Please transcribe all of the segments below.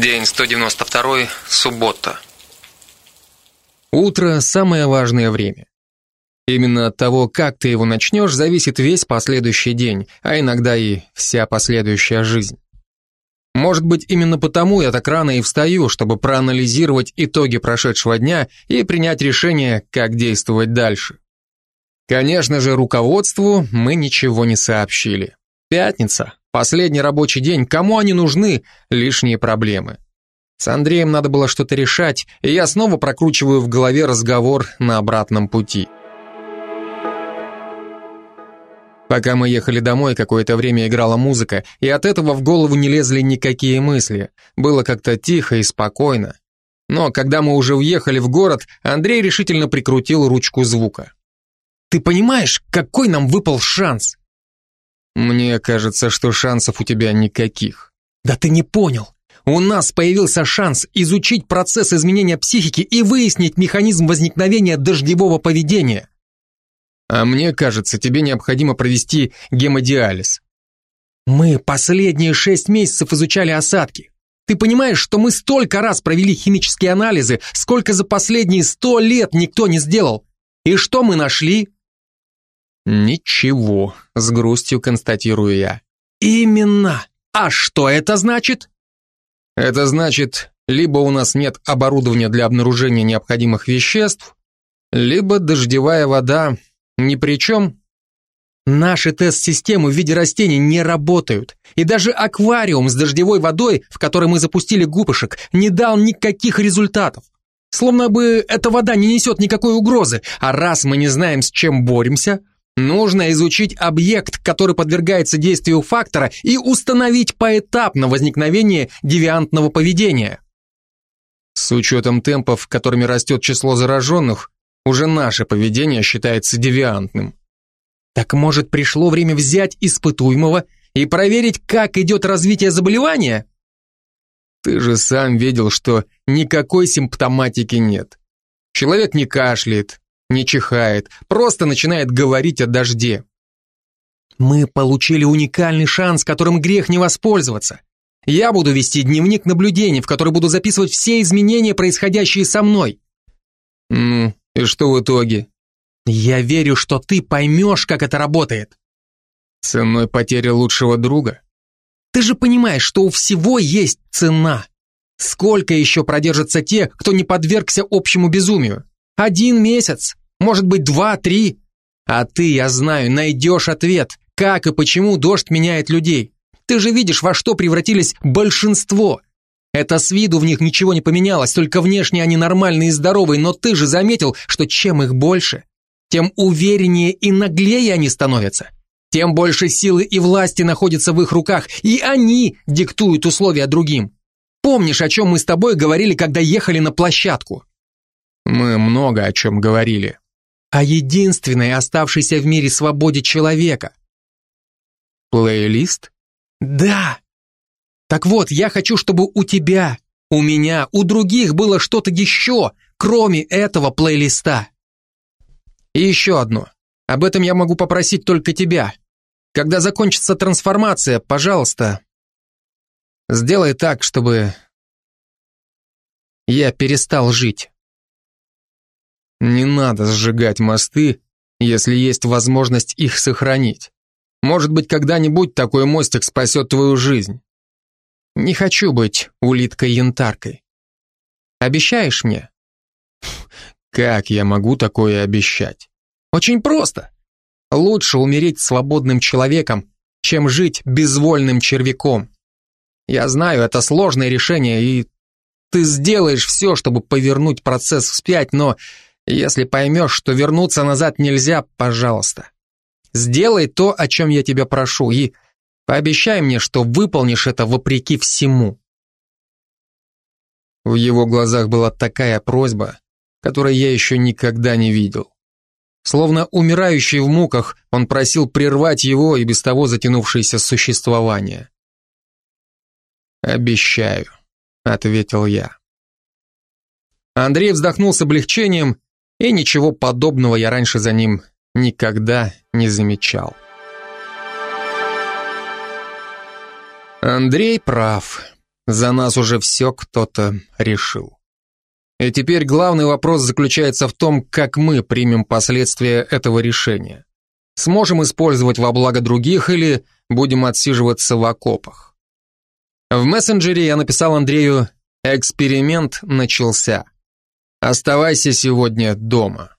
День 192, суббота. Утро – самое важное время. Именно от того, как ты его начнешь, зависит весь последующий день, а иногда и вся последующая жизнь. Может быть, именно потому я так рано и встаю, чтобы проанализировать итоги прошедшего дня и принять решение, как действовать дальше. Конечно же, руководству мы ничего не сообщили. Пятница, последний рабочий день, кому они нужны, лишние проблемы. С Андреем надо было что-то решать, и я снова прокручиваю в голове разговор на обратном пути. Пока мы ехали домой, какое-то время играла музыка, и от этого в голову не лезли никакие мысли. Было как-то тихо и спокойно. Но когда мы уже уехали в город, Андрей решительно прикрутил ручку звука. «Ты понимаешь, какой нам выпал шанс?» Мне кажется, что шансов у тебя никаких. Да ты не понял. У нас появился шанс изучить процесс изменения психики и выяснить механизм возникновения дождевого поведения. А мне кажется, тебе необходимо провести гемодиализ. Мы последние шесть месяцев изучали осадки. Ты понимаешь, что мы столько раз провели химические анализы, сколько за последние сто лет никто не сделал. И что мы нашли? Ничего, с грустью констатирую я. Именно. А что это значит? Это значит, либо у нас нет оборудования для обнаружения необходимых веществ, либо дождевая вода ни при чем. Наши тест-системы в виде растений не работают. И даже аквариум с дождевой водой, в который мы запустили губышек, не дал никаких результатов. Словно бы эта вода не несет никакой угрозы, а раз мы не знаем, с чем боремся, Нужно изучить объект, который подвергается действию фактора, и установить поэтапно возникновение девиантного поведения. С учетом темпов, которыми растет число зараженных, уже наше поведение считается девиантным. Так может пришло время взять испытуемого и проверить, как идет развитие заболевания? Ты же сам видел, что никакой симптоматики нет. Человек не кашляет, не чихает, просто начинает говорить о дожде. Мы получили уникальный шанс, которым грех не воспользоваться. Я буду вести дневник наблюдений, в который буду записывать все изменения, происходящие со мной. Ну, и что в итоге? Я верю, что ты поймешь, как это работает. Ценой потери лучшего друга? Ты же понимаешь, что у всего есть цена. Сколько еще продержатся те, кто не подвергся общему безумию? Один месяц, может быть, два, три. А ты, я знаю, найдешь ответ, как и почему дождь меняет людей. Ты же видишь, во что превратились большинство. Это с виду в них ничего не поменялось, только внешне они нормальные и здоровые, но ты же заметил, что чем их больше, тем увереннее и наглее они становятся. Тем больше силы и власти находится в их руках, и они диктуют условия другим. Помнишь, о чем мы с тобой говорили, когда ехали на площадку? Мы много о чем говорили. О единственной оставшейся в мире свободе человека. Плейлист? Да. Так вот, я хочу, чтобы у тебя, у меня, у других было что-то еще, кроме этого плейлиста. И еще одно. Об этом я могу попросить только тебя. Когда закончится трансформация, пожалуйста, сделай так, чтобы я перестал жить. Не надо сжигать мосты, если есть возможность их сохранить. Может быть, когда-нибудь такой мостик спасет твою жизнь. Не хочу быть улиткой-янтаркой. Обещаешь мне? Как я могу такое обещать? Очень просто. Лучше умереть свободным человеком, чем жить безвольным червяком. Я знаю, это сложное решение, и ты сделаешь все, чтобы повернуть процесс вспять, но если поймешь, что вернуться назад нельзя, пожалуйста. Сделай то, о чем я тебя прошу, и пообещай мне, что выполнишь это вопреки всему. В его глазах была такая просьба, которой я еще никогда не видел. Словно умирающий в муках, он просил прервать его и без того затянувшееся существование. «Обещаю», — ответил я. Андрей вздохнул с облегчением и ничего подобного я раньше за ним никогда не замечал. Андрей прав. за нас уже все кто-то решил. И теперь главный вопрос заключается в том, как мы примем последствия этого решения. Сможем использовать во благо других или будем отсиживаться в окопах. В мессенджере я написал Андрею «Эксперимент начался. Оставайся сегодня дома».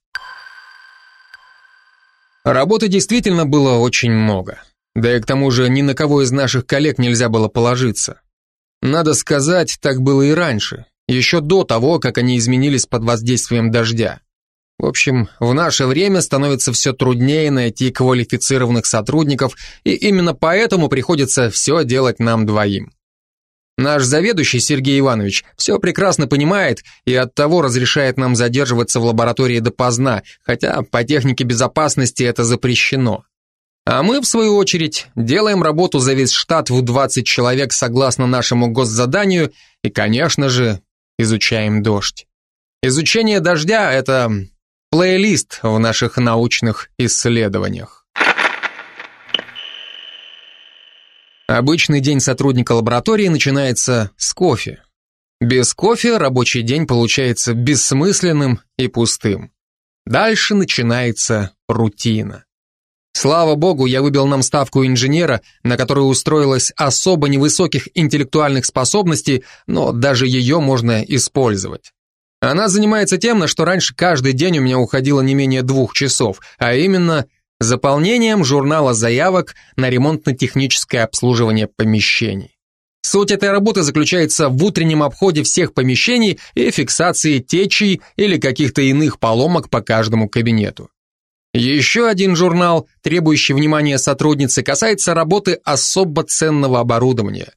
Работы действительно было очень много. Да и к тому же ни на кого из наших коллег нельзя было положиться. Надо сказать, так было и раньше, еще до того, как они изменились под воздействием дождя. В общем, в наше время становится все труднее найти квалифицированных сотрудников, и именно поэтому приходится все делать нам двоим. Наш заведующий Сергей Иванович все прекрасно понимает и оттого разрешает нам задерживаться в лаборатории допоздна, хотя по технике безопасности это запрещено. А мы, в свою очередь, делаем работу за весь штат в 20 человек согласно нашему госзаданию и, конечно же, изучаем дождь. Изучение дождя – это плейлист в наших научных исследованиях. Обычный день сотрудника лаборатории начинается с кофе. Без кофе рабочий день получается бессмысленным и пустым. Дальше начинается рутина. Слава богу, я выбил нам ставку инженера, на которую устроилась особо невысоких интеллектуальных способностей, но даже ее можно использовать. Она занимается тем, на что раньше каждый день у меня уходило не менее двух часов, а именно – заполнением журнала заявок на ремонтно-техническое обслуживание помещений. Суть этой работы заключается в утреннем обходе всех помещений и фиксации течей или каких-то иных поломок по каждому кабинету. Еще один журнал, требующий внимания сотрудницы, касается работы особо ценного оборудования.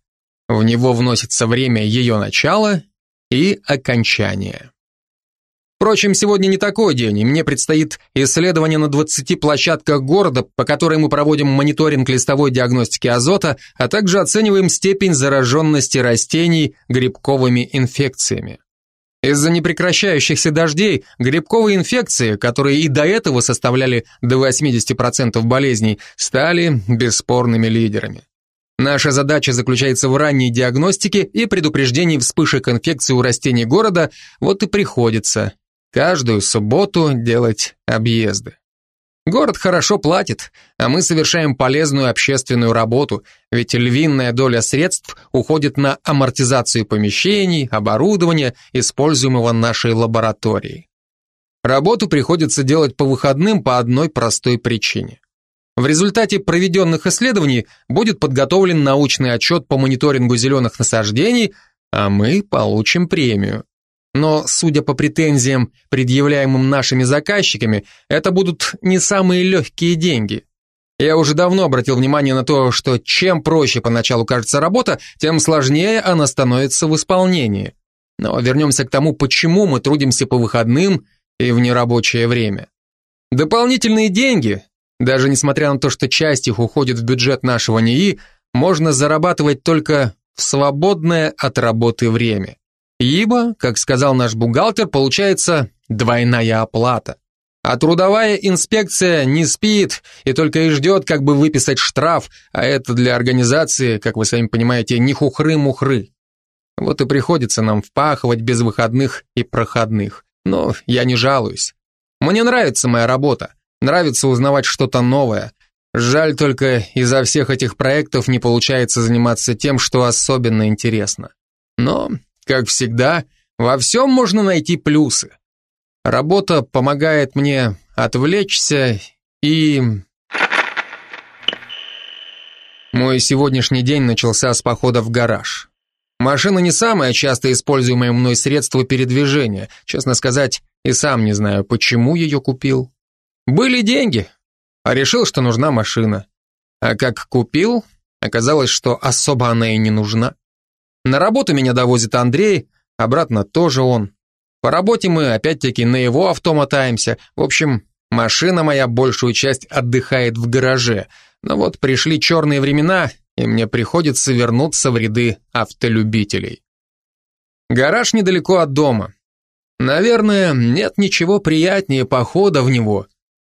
В него вносится время ее начала и окончания. Впрочем, сегодня не такой день, и мне предстоит исследование на 20 площадках города, по которой мы проводим мониторинг листовой диагностики азота, а также оцениваем степень зараженности растений грибковыми инфекциями. Из-за непрекращающихся дождей грибковые инфекции, которые и до этого составляли до 80% болезней, стали бесспорными лидерами. Наша задача заключается в ранней диагностике и предупреждении вспышек инфекции у растений города, вот и приходится каждую субботу делать объезды. Город хорошо платит, а мы совершаем полезную общественную работу, ведь львиная доля средств уходит на амортизацию помещений, оборудования, используемого нашей лабораторией. Работу приходится делать по выходным по одной простой причине. В результате проведенных исследований будет подготовлен научный отчет по мониторингу зеленых насаждений, а мы получим премию. Но, судя по претензиям, предъявляемым нашими заказчиками, это будут не самые легкие деньги. Я уже давно обратил внимание на то, что чем проще поначалу кажется работа, тем сложнее она становится в исполнении. Но вернемся к тому, почему мы трудимся по выходным и в нерабочее время. Дополнительные деньги, даже несмотря на то, что часть их уходит в бюджет нашего НИИ, можно зарабатывать только в свободное от работы время. Ибо, как сказал наш бухгалтер, получается двойная оплата. А трудовая инспекция не спит и только и ждет, как бы выписать штраф, а это для организации, как вы сами понимаете, не хухры-мухры. Вот и приходится нам впахивать без выходных и проходных. Но я не жалуюсь. Мне нравится моя работа, нравится узнавать что-то новое. Жаль только, из-за всех этих проектов не получается заниматься тем, что особенно интересно. Но как всегда, во всем можно найти плюсы. Работа помогает мне отвлечься и... Мой сегодняшний день начался с похода в гараж. Машина не самое часто используемое мной средство передвижения. Честно сказать, и сам не знаю, почему ее купил. Были деньги, а решил, что нужна машина. А как купил, оказалось, что особо она и не нужна. На работу меня довозит Андрей, обратно тоже он. По работе мы опять-таки на его авто мотаемся. В общем, машина моя большую часть отдыхает в гараже. Но вот пришли черные времена, и мне приходится вернуться в ряды автолюбителей. Гараж недалеко от дома. Наверное, нет ничего приятнее похода в него,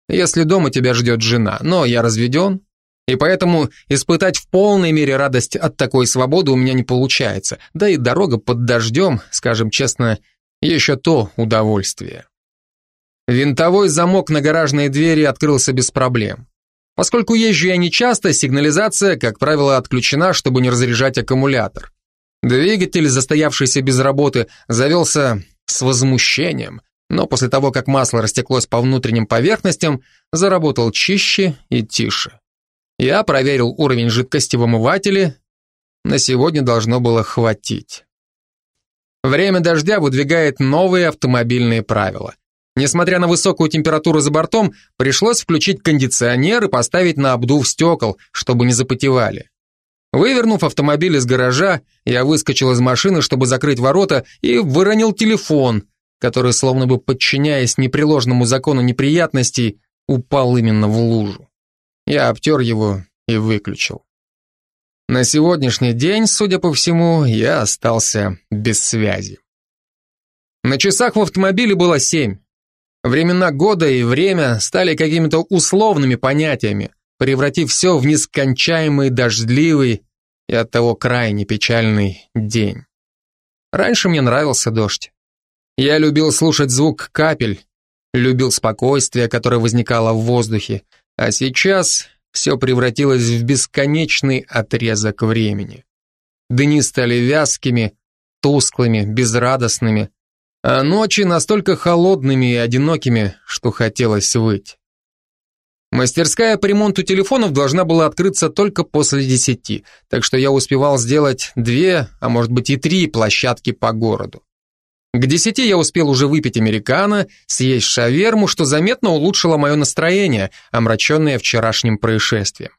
если дома тебя ждет жена, но я разведен, И поэтому испытать в полной мере радость от такой свободы у меня не получается. Да и дорога под дождем, скажем честно, еще то удовольствие. Винтовой замок на гаражной двери открылся без проблем. Поскольку езжу я нечасто, сигнализация, как правило, отключена, чтобы не разряжать аккумулятор. Двигатель, застоявшийся без работы, завелся с возмущением, но после того, как масло растеклось по внутренним поверхностям, заработал чище и тише. Я проверил уровень жидкости в омывателе, на сегодня должно было хватить. Время дождя выдвигает новые автомобильные правила. Несмотря на высокую температуру за бортом, пришлось включить кондиционер и поставить на обдув стекол, чтобы не запотевали. Вывернув автомобиль из гаража, я выскочил из машины, чтобы закрыть ворота, и выронил телефон, который, словно бы подчиняясь непреложному закону неприятностей, упал именно в лужу. Я обтер его и выключил. На сегодняшний день, судя по всему, я остался без связи. На часах в автомобиле было семь. Времена года и время стали какими-то условными понятиями, превратив все в нескончаемый дождливый и оттого крайне печальный день. Раньше мне нравился дождь. Я любил слушать звук капель, любил спокойствие, которое возникало в воздухе, а сейчас все превратилось в бесконечный отрезок времени. Дни стали вязкими, тусклыми, безрадостными, а ночи настолько холодными и одинокими, что хотелось выть. Мастерская по ремонту телефонов должна была открыться только после десяти, так что я успевал сделать две, а может быть и три площадки по городу. К десяти я успел уже выпить американо, съесть шаверму, что заметно улучшило мое настроение, омраченное вчерашним происшествием.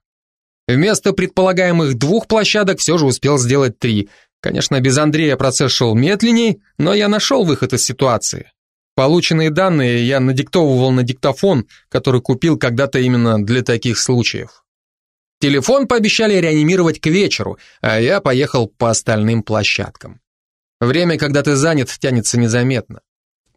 Вместо предполагаемых двух площадок все же успел сделать три, Конечно, без Андрея процесс шел медленней, но я нашел выход из ситуации. Полученные данные я надиктовывал на диктофон, который купил когда-то именно для таких случаев. Телефон пообещали реанимировать к вечеру, а я поехал по остальным площадкам. Время, когда ты занят, тянется незаметно.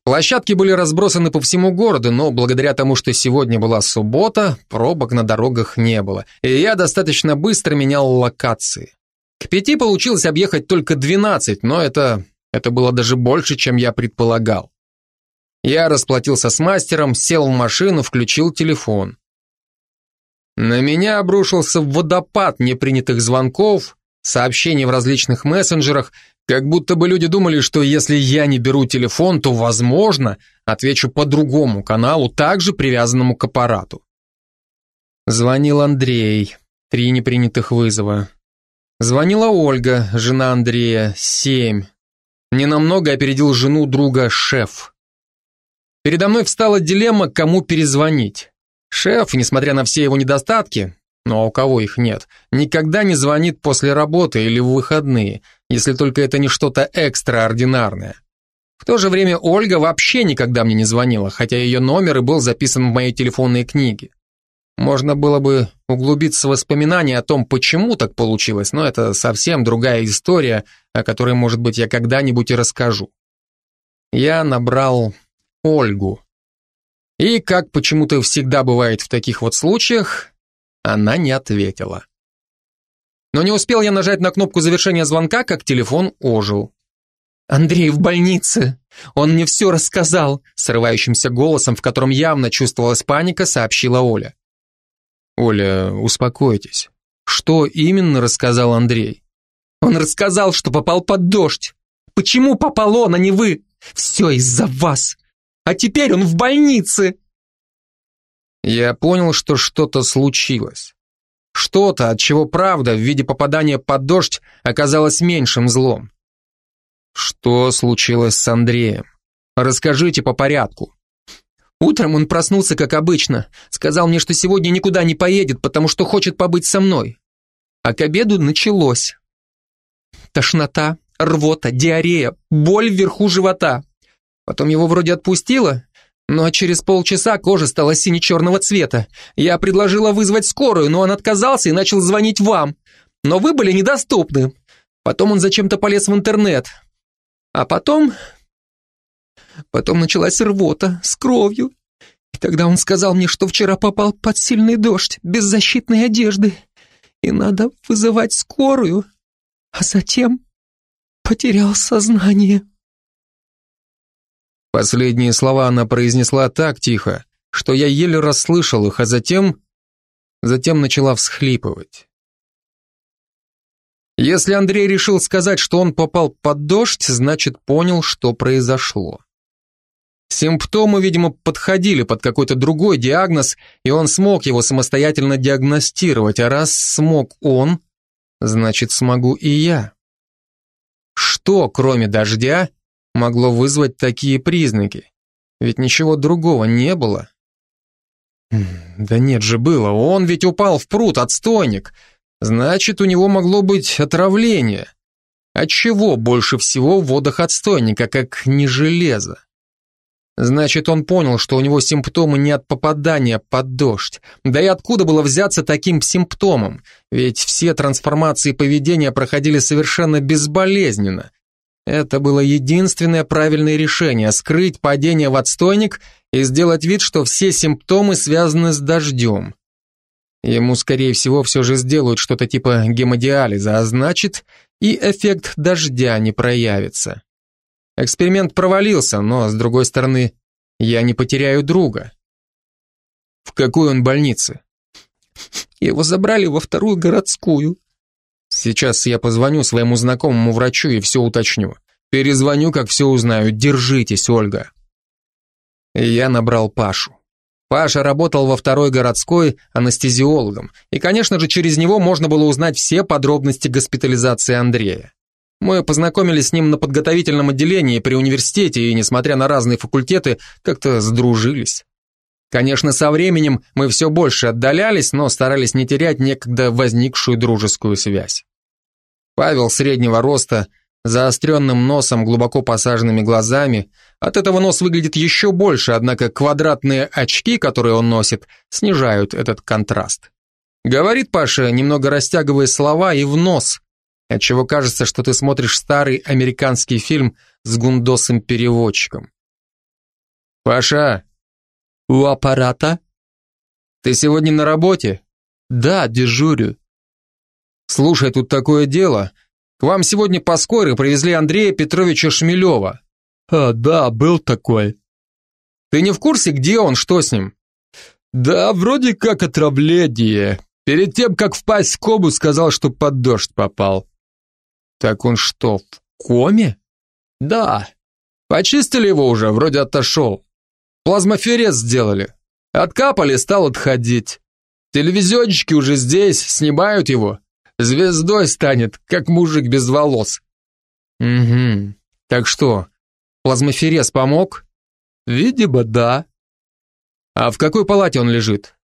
Площадки были разбросаны по всему городу, но благодаря тому, что сегодня была суббота, пробок на дорогах не было, и я достаточно быстро менял локации. К пяти получилось объехать только 12, но это, это было даже больше, чем я предполагал. Я расплатился с мастером, сел в машину, включил телефон. На меня обрушился водопад непринятых звонков, сообщений в различных мессенджерах, как будто бы люди думали, что если я не беру телефон, то, возможно, отвечу по другому каналу, также привязанному к аппарату. Звонил Андрей. Три непринятых вызова. Звонила Ольга, жена Андрея, семь. Ненамного опередил жену друга шеф. Передо мной встала дилемма, кому перезвонить. Шеф, несмотря на все его недостатки, но у кого их нет, никогда не звонит после работы или в выходные, если только это не что-то экстраординарное. В то же время Ольга вообще никогда мне не звонила, хотя ее номер и был записан в моей телефонной книге. Можно было бы углубиться в воспоминания о том, почему так получилось, но это совсем другая история, о которой, может быть, я когда-нибудь и расскажу. Я набрал Ольгу. И, как почему-то всегда бывает в таких вот случаях, она не ответила. Но не успел я нажать на кнопку завершения звонка, как телефон ожил. «Андрей в больнице! Он мне все рассказал!» Срывающимся голосом, в котором явно чувствовалась паника, сообщила Оля. Оля, успокойтесь. Что именно рассказал Андрей? Он рассказал, что попал под дождь. Почему попал он, а не вы? Все из-за вас. А теперь он в больнице. Я понял, что что-то случилось. Что-то, от чего правда в виде попадания под дождь оказалась меньшим злом. Что случилось с Андреем? Расскажите по порядку. Утром он проснулся, как обычно, сказал мне, что сегодня никуда не поедет, потому что хочет побыть со мной. А к обеду началось. Тошнота, рвота, диарея, боль вверху живота. Потом его вроде отпустило, но через полчаса кожа стала сине-черного цвета. Я предложила вызвать скорую, но он отказался и начал звонить вам. Но вы были недоступны. Потом он зачем-то полез в интернет. А потом Потом началась рвота с кровью. И тогда он сказал мне, что вчера попал под сильный дождь, без защитной одежды, и надо вызывать скорую, а затем потерял сознание. Последние слова она произнесла так тихо, что я еле расслышал их, а затем... Затем начала всхлипывать. Если Андрей решил сказать, что он попал под дождь, значит, понял, что произошло. Симптомы, видимо, подходили под какой-то другой диагноз, и он смог его самостоятельно диагностировать, а раз смог он, значит, смогу и я. Что, кроме дождя, могло вызвать такие признаки? Ведь ничего другого не было. Да нет же было, он ведь упал в пруд, отстойник. Значит, у него могло быть отравление. От чего больше всего в водах отстойника, как не железо? Значит, он понял, что у него симптомы не от попадания под дождь. Да и откуда было взяться таким симптомом? Ведь все трансформации поведения проходили совершенно безболезненно. Это было единственное правильное решение – скрыть падение в отстойник и сделать вид, что все симптомы связаны с дождем. Ему, скорее всего, все же сделают что-то типа гемодиализа, а значит, и эффект дождя не проявится. Эксперимент провалился, но, с другой стороны, я не потеряю друга. В какой он больнице? Его забрали во вторую городскую. Сейчас я позвоню своему знакомому врачу и все уточню. Перезвоню, как все узнаю. Держитесь, Ольга. я набрал Пашу. Паша работал во второй городской анестезиологом, и, конечно же, через него можно было узнать все подробности госпитализации Андрея. Мы познакомились с ним на подготовительном отделении при университете и, несмотря на разные факультеты, как-то сдружились. Конечно, со временем мы все больше отдалялись, но старались не терять некогда возникшую дружескую связь. Павел среднего роста, заостренным носом, глубоко посаженными глазами. От этого нос выглядит еще больше, однако квадратные очки, которые он носит, снижают этот контраст. Говорит Паша, немного растягивая слова, и в нос, отчего кажется, что ты смотришь старый американский фильм с гундосом-переводчиком. «Паша, у аппарата?» «Ты сегодня на работе?» «Да, дежурю». «Слушай, тут такое дело. К вам сегодня по скорой привезли Андрея Петровича Шмелева». «А, да, был такой». «Ты не в курсе, где он, что с ним?» «Да, вроде как отравление. Перед тем, как впасть в кому, сказал, что под дождь попал». Так он что, в коме? Да. Почистили его уже, вроде отошел. Плазмоферез сделали. Откапали, стал отходить. Телевизионщики уже здесь, снимают его. Звездой станет, как мужик без волос. Угу. Так что, плазмоферез помог? Видимо, да. А в какой палате он лежит?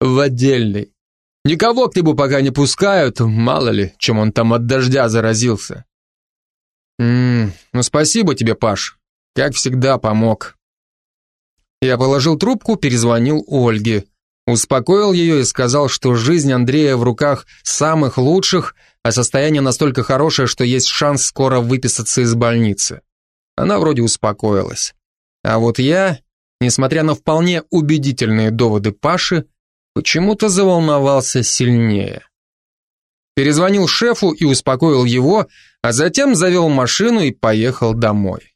В отдельной. Никого к нему пока не пускают, мало ли, чем он там от дождя заразился. Ммм, ну спасибо тебе, Паш. Как всегда, помог. Я положил трубку, перезвонил Ольге. Успокоил ее и сказал, что жизнь Андрея в руках самых лучших, а состояние настолько хорошее, что есть шанс скоро выписаться из больницы. Она вроде успокоилась. А вот я, несмотря на вполне убедительные доводы Паши, почему-то заволновался сильнее. Перезвонил шефу и успокоил его, а затем завел машину и поехал домой.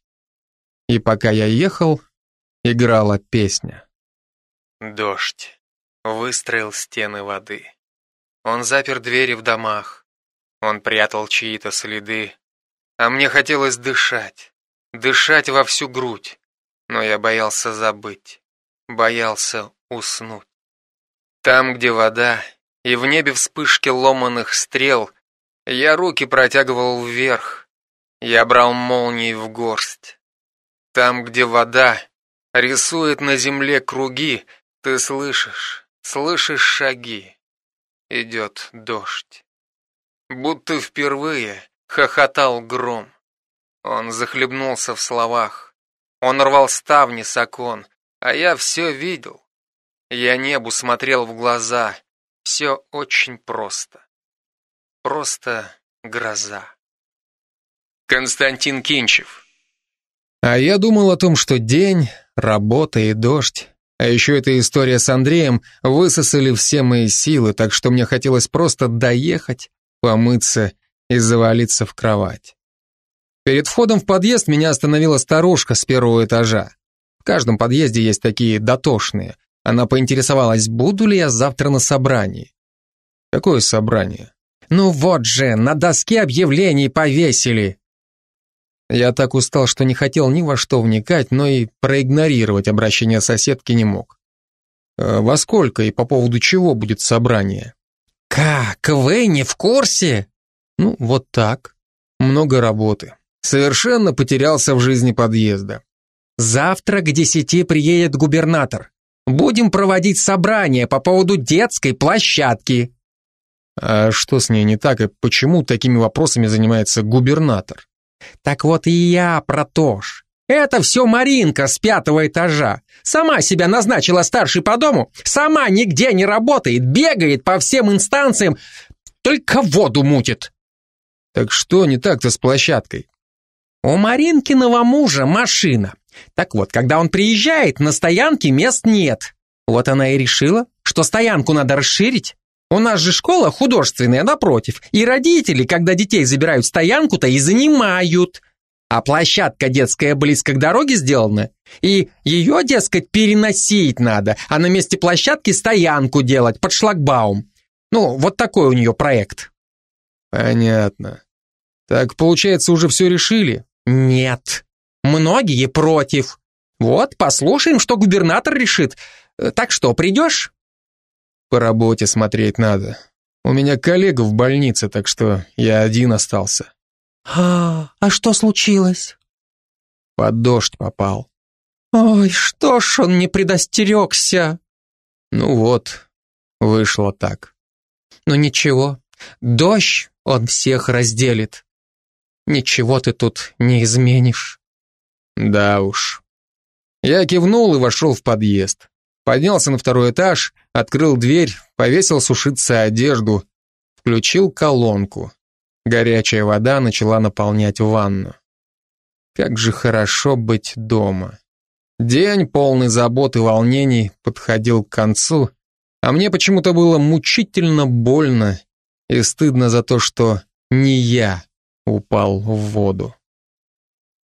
И пока я ехал, играла песня. Дождь. Выстроил стены воды. Он запер двери в домах. Он прятал чьи-то следы. А мне хотелось дышать. Дышать во всю грудь. Но я боялся забыть. Боялся уснуть. Там, где вода, и в небе вспышки ломаных стрел, я руки протягивал вверх, я брал молнии в горсть. Там, где вода рисует на земле круги, ты слышишь, слышишь шаги. Идет дождь. Будто впервые хохотал гром. Он захлебнулся в словах. Он рвал ставни с окон, а я все видел. Я небу смотрел в глаза. Все очень просто. Просто гроза. Константин Кинчев. А я думал о том, что день, работа и дождь А еще эта история с Андреем высосали все мои силы, так что мне хотелось просто доехать, помыться и завалиться в кровать. Перед входом в подъезд меня остановила старушка с первого этажа. В каждом подъезде есть такие дотошные. Она поинтересовалась, буду ли я завтра на собрании. Какое собрание? Ну вот же, на доске объявлений повесили. Я так устал, что не хотел ни во что вникать, но и проигнорировать обращение соседки не мог. «А во сколько и по поводу чего будет собрание? Как, вы не в курсе? Ну, вот так. Много работы. Совершенно потерялся в жизни подъезда. Завтра к десяти приедет губернатор. Будем проводить собрание по поводу детской площадки. А что с ней не так и почему такими вопросами занимается губернатор? Так вот и я про то ж. Это все Маринка с пятого этажа. Сама себя назначила старшей по дому, сама нигде не работает, бегает по всем инстанциям, только воду мутит. Так что не так-то с площадкой? У Маринкиного мужа машина. Так вот, когда он приезжает, на стоянке мест нет. Вот она и решила, что стоянку надо расширить. У нас же школа художественная напротив, и родители, когда детей забирают стоянку-то и занимают. А площадка детская близко к дороге сделана, и ее, дескать, переносить надо, а на месте площадки стоянку делать под шлагбаум. Ну, вот такой у нее проект. Понятно. Так, получается, уже все решили? Нет. Многие против. Вот, послушаем, что губернатор решит. Так что, придешь? По работе смотреть надо. У меня коллега в больнице, так что я один остался. А, а что случилось? Под дождь попал. Ой, что ж он не предостерегся? Ну вот, вышло так. Ну ничего, дождь он всех разделит. Ничего ты тут не изменишь. Да уж. Я кивнул и вошел в подъезд. Поднялся на второй этаж, открыл дверь, повесил сушиться одежду, включил колонку. Горячая вода начала наполнять ванну. Как же хорошо быть дома. День, полный забот и волнений, подходил к концу, а мне почему-то было мучительно больно и стыдно за то, что не я упал в воду.